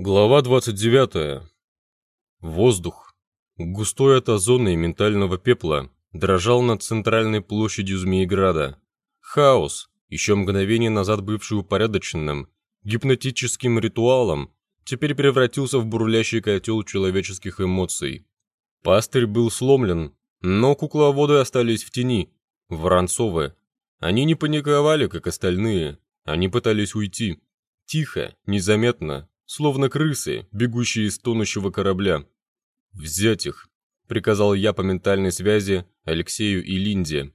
Глава 29. Воздух, густой от озона и ментального пепла, дрожал над центральной площадью Змееграда. Хаос, еще мгновение назад бывший упорядоченным, гипнотическим ритуалом, теперь превратился в бурлящий котел человеческих эмоций. Пастырь был сломлен, но кукловоды остались в тени, Воронцовы. Они не паниковали, как остальные, они пытались уйти. Тихо, незаметно, словно крысы, бегущие из тонущего корабля. «Взять их!» — приказал я по ментальной связи Алексею и Линде.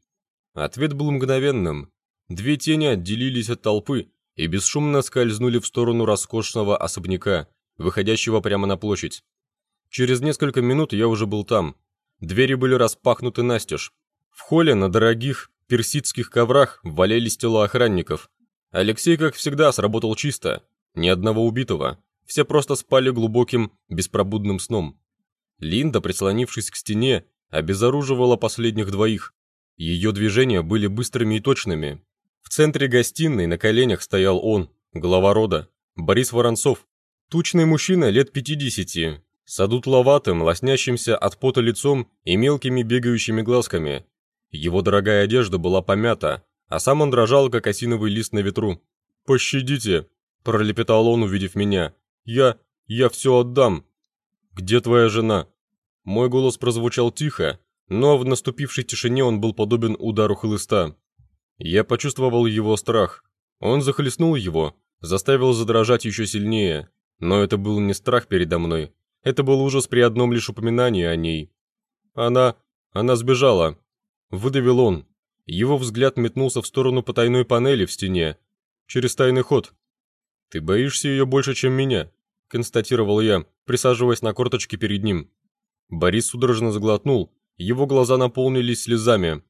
Ответ был мгновенным. Две тени отделились от толпы и бесшумно скользнули в сторону роскошного особняка, выходящего прямо на площадь. Через несколько минут я уже был там. Двери были распахнуты настежь. В холле на дорогих персидских коврах валялись тела охранников. Алексей, как всегда, сработал чисто. Ни одного убитого. Все просто спали глубоким, беспробудным сном. Линда, прислонившись к стене, обезоруживала последних двоих. Ее движения были быстрыми и точными. В центре гостиной на коленях стоял он, глава рода, Борис Воронцов. Тучный мужчина лет 50, с одутловатым, лоснящимся от пота лицом и мелкими бегающими глазками. Его дорогая одежда была помята, а сам он дрожал, как осиновый лист на ветру. «Пощадите!» – пролепетал он, увидев меня. «Я... я все отдам!» «Где твоя жена?» Мой голос прозвучал тихо, но в наступившей тишине он был подобен удару хлыста. Я почувствовал его страх. Он захлестнул его, заставил задрожать еще сильнее. Но это был не страх передо мной. Это был ужас при одном лишь упоминании о ней. Она... она сбежала. Выдавил он. Его взгляд метнулся в сторону потайной панели в стене. Через тайный ход. «Ты боишься ее больше, чем меня», — констатировал я, присаживаясь на корточки перед ним. Борис судорожно заглотнул, его глаза наполнились слезами.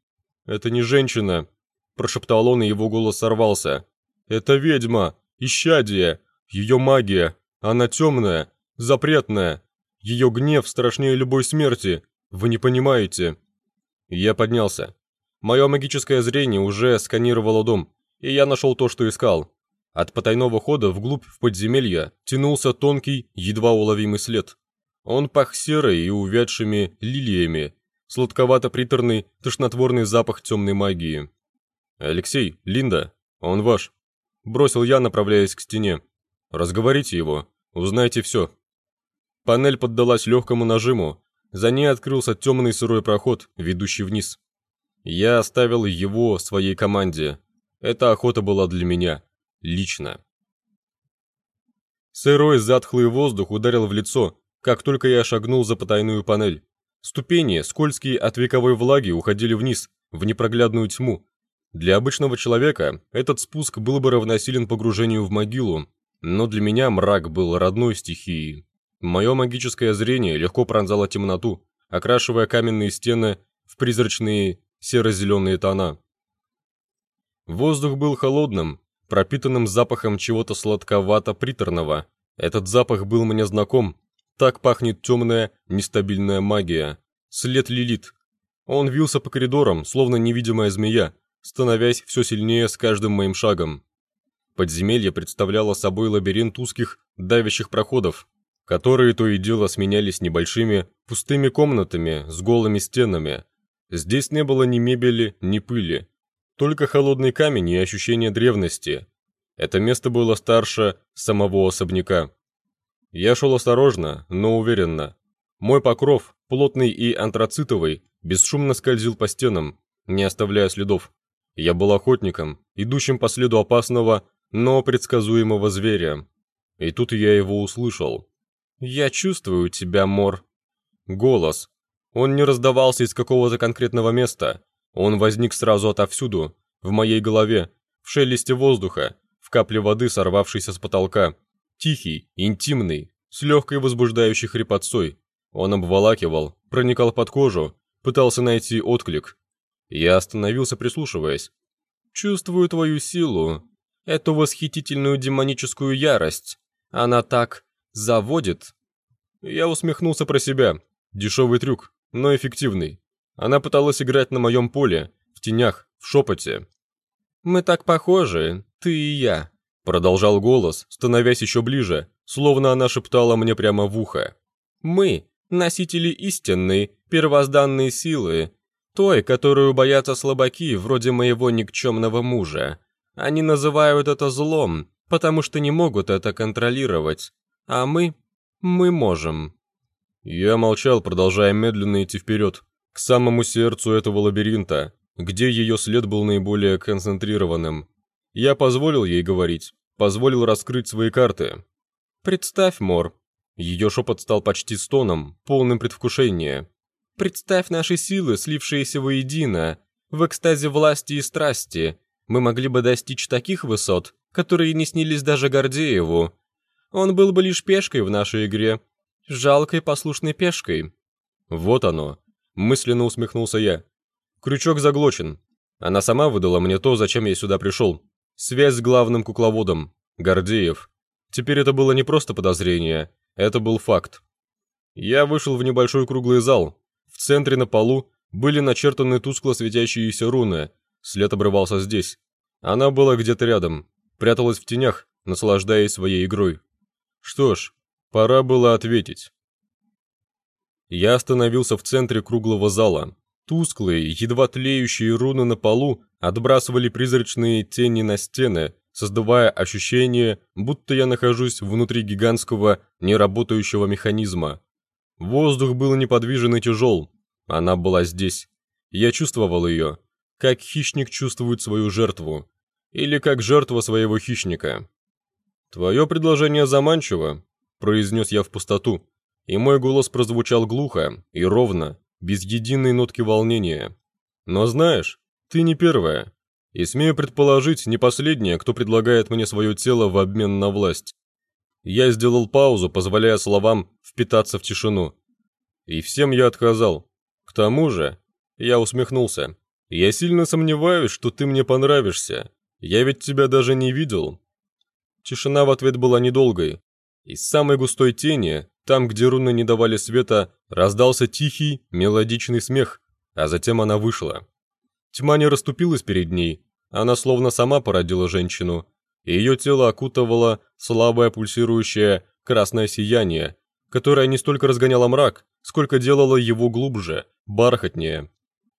«Это не женщина», — прошептал он, и его голос сорвался. «Это ведьма, исчадие, ее магия, она темная, запретная, ее гнев страшнее любой смерти, вы не понимаете». Я поднялся. Мое магическое зрение уже сканировало дом, и я нашел то, что искал. От потайного хода вглубь в подземелье тянулся тонкий, едва уловимый след. Он пах серой и увядшими лилиями, сладковато-приторный, тошнотворный запах темной магии. «Алексей, Линда, он ваш», — бросил я, направляясь к стене. «Разговорите его, узнайте все». Панель поддалась легкому нажиму, за ней открылся темный сырой проход, ведущий вниз. Я оставил его своей команде. Эта охота была для меня. Лично. Сырой затхлый воздух ударил в лицо, как только я шагнул за потайную панель. Ступени, скользкие от вековой влаги, уходили вниз, в непроглядную тьму. Для обычного человека этот спуск был бы равносилен погружению в могилу, но для меня мрак был родной стихией. Мое магическое зрение легко пронзало темноту, окрашивая каменные стены в призрачные серо-зеленые тона. Воздух был холодным, пропитанным запахом чего-то сладковато-приторного. Этот запах был мне знаком. Так пахнет темная, нестабильная магия. След Лилит. Он вился по коридорам, словно невидимая змея, становясь все сильнее с каждым моим шагом. Подземелье представляло собой лабиринт узких, давящих проходов, которые то и дело сменялись небольшими, пустыми комнатами с голыми стенами. Здесь не было ни мебели, ни пыли, только холодный камень и ощущение древности. Это место было старше самого особняка. Я шел осторожно, но уверенно. Мой покров, плотный и антрацитовый, бесшумно скользил по стенам, не оставляя следов. Я был охотником, идущим по следу опасного, но предсказуемого зверя. И тут я его услышал. «Я чувствую тебя, Мор». Голос. Он не раздавался из какого-то конкретного места. Он возник сразу отовсюду, в моей голове, в шелесте воздуха, в капле воды, сорвавшейся с потолка. Тихий, интимный, с легкой возбуждающей хрипотцой. Он обволакивал, проникал под кожу, пытался найти отклик. Я остановился, прислушиваясь. «Чувствую твою силу, эту восхитительную демоническую ярость. Она так Заводит? Я усмехнулся про себя. Дешевый трюк, но эффективный. Она пыталась играть на моем поле, в тенях, в шепоте. «Мы так похожи, ты и я», — продолжал голос, становясь еще ближе, словно она шептала мне прямо в ухо. «Мы — носители истинной, первозданной силы, той, которую боятся слабаки, вроде моего никчемного мужа. Они называют это злом, потому что не могут это контролировать. А мы... мы можем». Я молчал, продолжая медленно идти вперед, к самому сердцу этого лабиринта, где ее след был наиболее концентрированным. Я позволил ей говорить, позволил раскрыть свои карты. «Представь, Мор». Ее шепот стал почти стоном, полным предвкушения. «Представь наши силы, слившиеся воедино, в экстазе власти и страсти. Мы могли бы достичь таких высот, которые не снились даже Гордееву. Он был бы лишь пешкой в нашей игре. Жалкой послушной пешкой». «Вот оно», — мысленно усмехнулся я. «Крючок заглочен. Она сама выдала мне то, зачем я сюда пришел. Связь с главным кукловодом. Гордеев. Теперь это было не просто подозрение, это был факт. Я вышел в небольшой круглый зал. В центре на полу были начертаны тускло светящиеся руны. След обрывался здесь. Она была где-то рядом, пряталась в тенях, наслаждаясь своей игрой. Что ж, пора было ответить. Я остановился в центре круглого зала. Тусклые, едва тлеющие руны на полу отбрасывали призрачные тени на стены, создавая ощущение, будто я нахожусь внутри гигантского, неработающего механизма. Воздух был неподвижен и тяжел. Она была здесь. Я чувствовал ее, как хищник чувствует свою жертву. Или как жертва своего хищника. «Твое предложение заманчиво», — произнес я в пустоту, и мой голос прозвучал глухо и ровно, без единой нотки волнения. «Но знаешь, ты не первая. И смею предположить, не последняя, кто предлагает мне свое тело в обмен на власть. Я сделал паузу, позволяя словам впитаться в тишину. И всем я отказал. К тому же, я усмехнулся. Я сильно сомневаюсь, что ты мне понравишься. Я ведь тебя даже не видел. Тишина в ответ была недолгой. Из самой густой тени, там, где руны не давали света, раздался тихий, мелодичный смех, а затем она вышла. Тьма не расступилась перед ней, она словно сама породила женщину, и ее тело окутывало слабое пульсирующее красное сияние, которое не столько разгоняло мрак, сколько делало его глубже, бархатнее.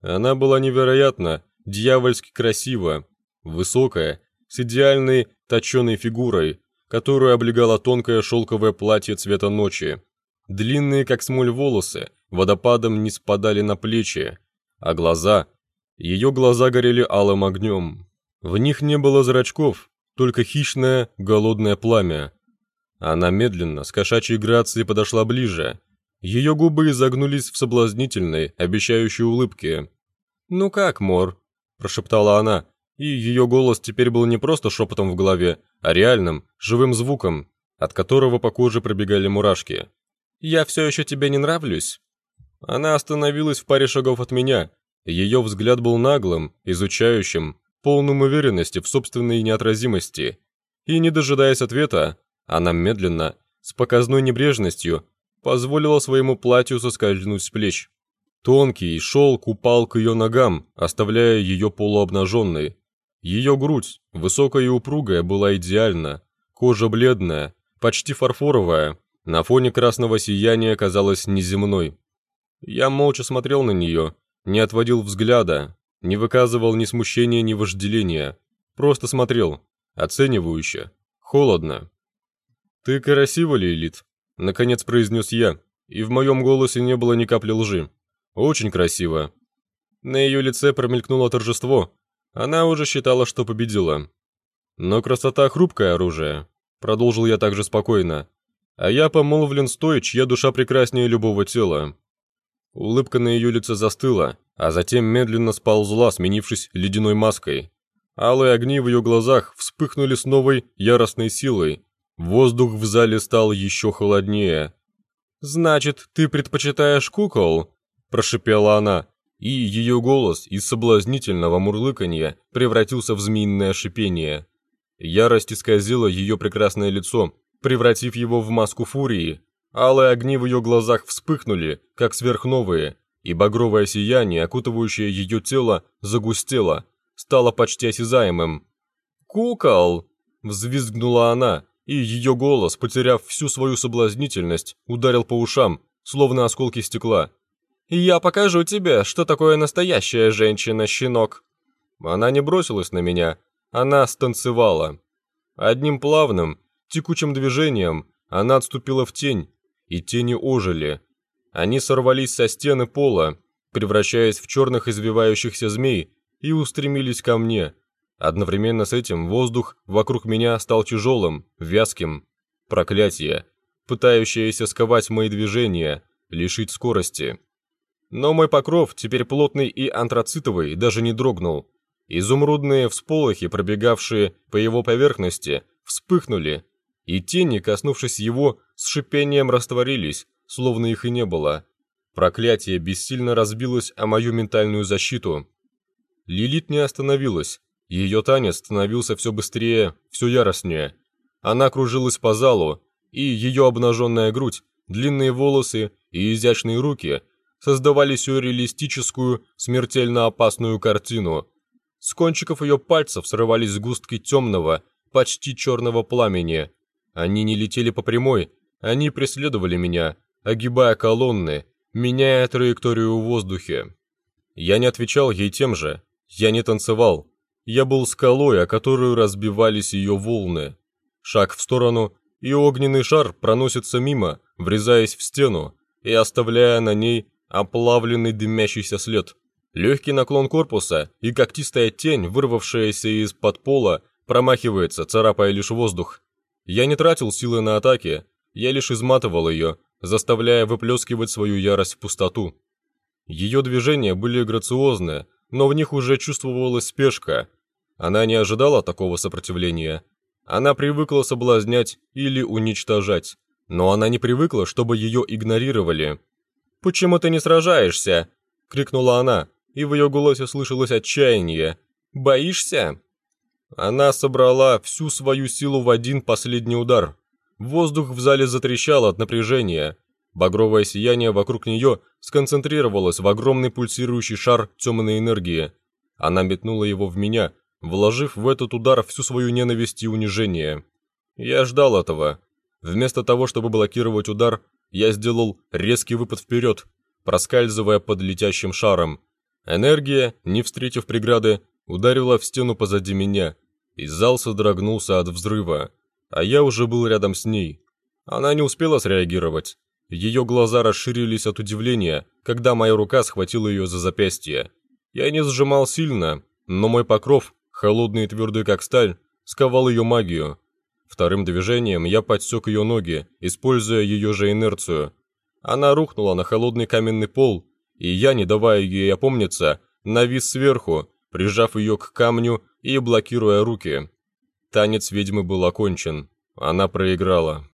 Она была невероятно, дьявольски красива, высокая, с идеальной точеной фигурой, которую облегало тонкое шелковое платье цвета ночи. Длинные, как смоль, волосы водопадом не спадали на плечи, а глаза ее глаза горели алым огнем. В них не было зрачков, только хищное, голодное пламя. Она медленно, с кошачьей грацией подошла ближе. Ее губы изогнулись в соблазнительной, обещающей улыбке. «Ну как, Мор?» – прошептала она, и ее голос теперь был не просто шепотом в голове, а реальным, живым звуком, от которого по коже пробегали мурашки. «Я все еще тебе не нравлюсь?» Она остановилась в паре шагов от меня, ее взгляд был наглым, изучающим, полным уверенности в собственной неотразимости. И, не дожидаясь ответа, она медленно, с показной небрежностью, позволила своему платью соскользнуть с плеч. Тонкий шелк упал к ее ногам, оставляя ее полуобнаженной. Ее грудь, высокая и упругая, была идеальна. Кожа бледная, почти фарфоровая, на фоне красного сияния казалась неземной. Я молча смотрел на нее, не отводил взгляда, не выказывал ни смущения, ни вожделения. Просто смотрел, оценивающе, холодно. «Ты красива, Лилит», — наконец произнес я, и в моем голосе не было ни капли лжи. «Очень красиво». На ее лице промелькнуло торжество. Она уже считала, что победила. «Но красота — хрупкое оружие», — продолжил я также спокойно. «А я помолвлен с той, чья душа прекраснее любого тела. Улыбка на ее лице застыла, а затем медленно сползла, сменившись ледяной маской. Алые огни в ее глазах вспыхнули с новой яростной силой. Воздух в зале стал еще холоднее. «Значит, ты предпочитаешь кукол?» – прошипела она, и ее голос из соблазнительного мурлыканья превратился в змеиное шипение. Ярость исказила ее прекрасное лицо, превратив его в маску фурии, Алые огни в ее глазах вспыхнули, как сверхновые, и багровое сияние, окутывающее ее тело, загустело, стало почти осязаемым. «Кукол!» – взвизгнула она, и ее голос, потеряв всю свою соблазнительность, ударил по ушам, словно осколки стекла. «Я покажу тебе, что такое настоящая женщина, щенок!» Она не бросилась на меня, она станцевала. Одним плавным, текучим движением она отступила в тень, и тени ожили. Они сорвались со стены пола, превращаясь в черных извивающихся змей, и устремились ко мне. Одновременно с этим воздух вокруг меня стал тяжелым, вязким. Проклятие, пытающееся сковать мои движения, лишить скорости. Но мой покров, теперь плотный и антрацитовый, даже не дрогнул. Изумрудные всполохи, пробегавшие по его поверхности, вспыхнули, и тени, коснувшись его, с шипением растворились, словно их и не было. Проклятие бессильно разбилось о мою ментальную защиту. Лилит не остановилась. Ее танец становился все быстрее, все яростнее. Она кружилась по залу, и ее обнаженная грудь, длинные волосы и изящные руки создавали сюрреалистическую, смертельно опасную картину. С кончиков ее пальцев срывались сгустки темного, почти черного пламени. Они не летели по прямой, они преследовали меня, огибая колонны, меняя траекторию в воздухе. Я не отвечал ей тем же, я не танцевал. Я был скалой, о которую разбивались ее волны. Шаг в сторону, и огненный шар проносится мимо, врезаясь в стену и оставляя на ней оплавленный дымящийся след. Легкий наклон корпуса и когтистая тень, вырвавшаяся из-под пола, промахивается, царапая лишь воздух. Я не тратил силы на атаки, я лишь изматывал ее, заставляя выплескивать свою ярость в пустоту. Ее движения были грациозны, но в них уже чувствовалась спешка. Она не ожидала такого сопротивления. Она привыкла соблазнять или уничтожать. Но она не привыкла, чтобы ее игнорировали. «Почему ты не сражаешься?» — крикнула она, и в ее голосе слышалось отчаяние. «Боишься?» Она собрала всю свою силу в один последний удар. Воздух в зале затрещал от напряжения. Багровое сияние вокруг нее сконцентрировалось в огромный пульсирующий шар темной энергии. Она метнула его в меня, вложив в этот удар всю свою ненависть и унижение. Я ждал этого. Вместо того, чтобы блокировать удар, я сделал резкий выпад вперед, проскальзывая под летящим шаром. Энергия, не встретив преграды, ударила в стену позади меня, и зал содрогнулся от взрыва, а я уже был рядом с ней. Она не успела среагировать. Ее глаза расширились от удивления, когда моя рука схватила ее за запястье. Я не сжимал сильно, но мой покров, холодный и твердый как сталь, сковал ее магию. Вторым движением я подсек ее ноги, используя ее же инерцию. Она рухнула на холодный каменный пол, и я, не давая ей опомниться, навис сверху, прижав ее к камню и блокируя руки. Танец ведьмы был окончен. Она проиграла.